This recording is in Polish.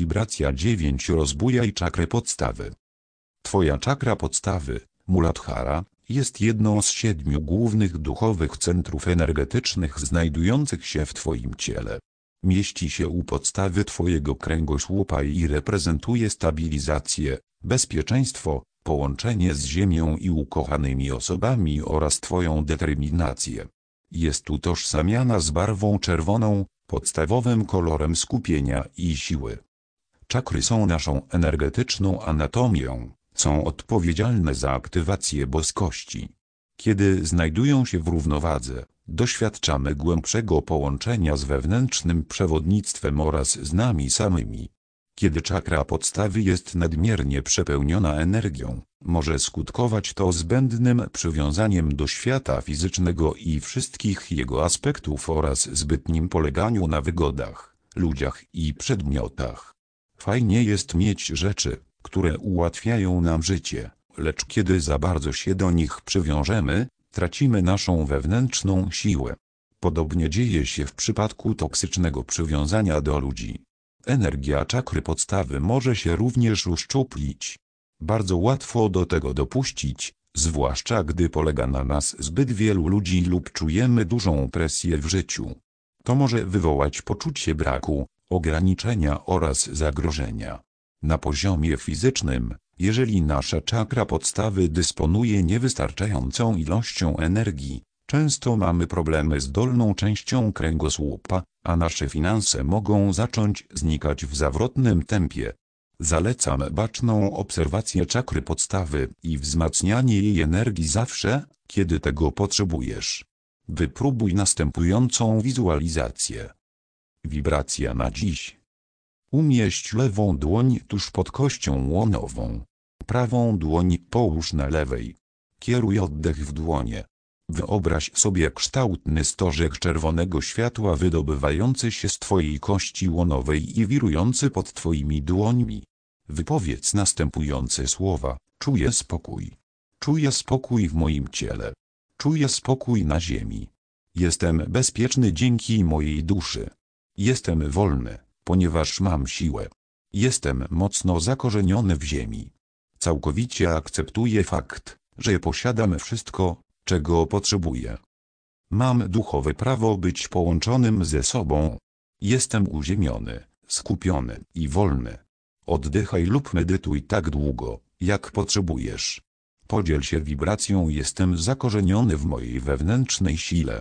Wibracja 9 Rozbujaj czakrę podstawy. Twoja czakra podstawy, Muladhara, jest jedną z siedmiu głównych duchowych centrów energetycznych znajdujących się w Twoim ciele. Mieści się u podstawy Twojego kręgosłupa i reprezentuje stabilizację, bezpieczeństwo, połączenie z Ziemią i ukochanymi osobami oraz Twoją determinację. Jest utożsamiana z barwą czerwoną, podstawowym kolorem skupienia i siły. Czakry są naszą energetyczną anatomią, są odpowiedzialne za aktywację boskości. Kiedy znajdują się w równowadze, doświadczamy głębszego połączenia z wewnętrznym przewodnictwem oraz z nami samymi. Kiedy czakra podstawy jest nadmiernie przepełniona energią, może skutkować to zbędnym przywiązaniem do świata fizycznego i wszystkich jego aspektów oraz zbytnim poleganiu na wygodach, ludziach i przedmiotach. Fajnie jest mieć rzeczy, które ułatwiają nam życie, lecz kiedy za bardzo się do nich przywiążemy, tracimy naszą wewnętrzną siłę. Podobnie dzieje się w przypadku toksycznego przywiązania do ludzi. Energia czakry podstawy może się również uszczuplić. Bardzo łatwo do tego dopuścić, zwłaszcza gdy polega na nas zbyt wielu ludzi lub czujemy dużą presję w życiu. To może wywołać poczucie braku, ograniczenia oraz zagrożenia. Na poziomie fizycznym, jeżeli nasza czakra podstawy dysponuje niewystarczającą ilością energii, często mamy problemy z dolną częścią kręgosłupa, a nasze finanse mogą zacząć znikać w zawrotnym tempie. Zalecam baczną obserwację czakry podstawy i wzmacnianie jej energii zawsze, kiedy tego potrzebujesz. Wypróbuj następującą wizualizację. Wibracja na dziś. Umieść lewą dłoń tuż pod kością łonową. Prawą dłoń połóż na lewej. Kieruj oddech w dłonie. Wyobraź sobie kształtny stożek czerwonego światła wydobywający się z Twojej kości łonowej i wirujący pod Twoimi dłońmi. Wypowiedz następujące słowa. Czuję spokój. Czuję spokój w moim ciele. Czuję spokój na ziemi. Jestem bezpieczny dzięki mojej duszy. Jestem wolny, ponieważ mam siłę. Jestem mocno zakorzeniony w ziemi. Całkowicie akceptuję fakt, że posiadam wszystko, czego potrzebuję. Mam duchowe prawo być połączonym ze sobą. Jestem uziemiony, skupiony i wolny. Oddychaj lub medytuj tak długo, jak potrzebujesz. Podziel się wibracją jestem zakorzeniony w mojej wewnętrznej sile.